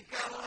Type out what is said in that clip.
ذكر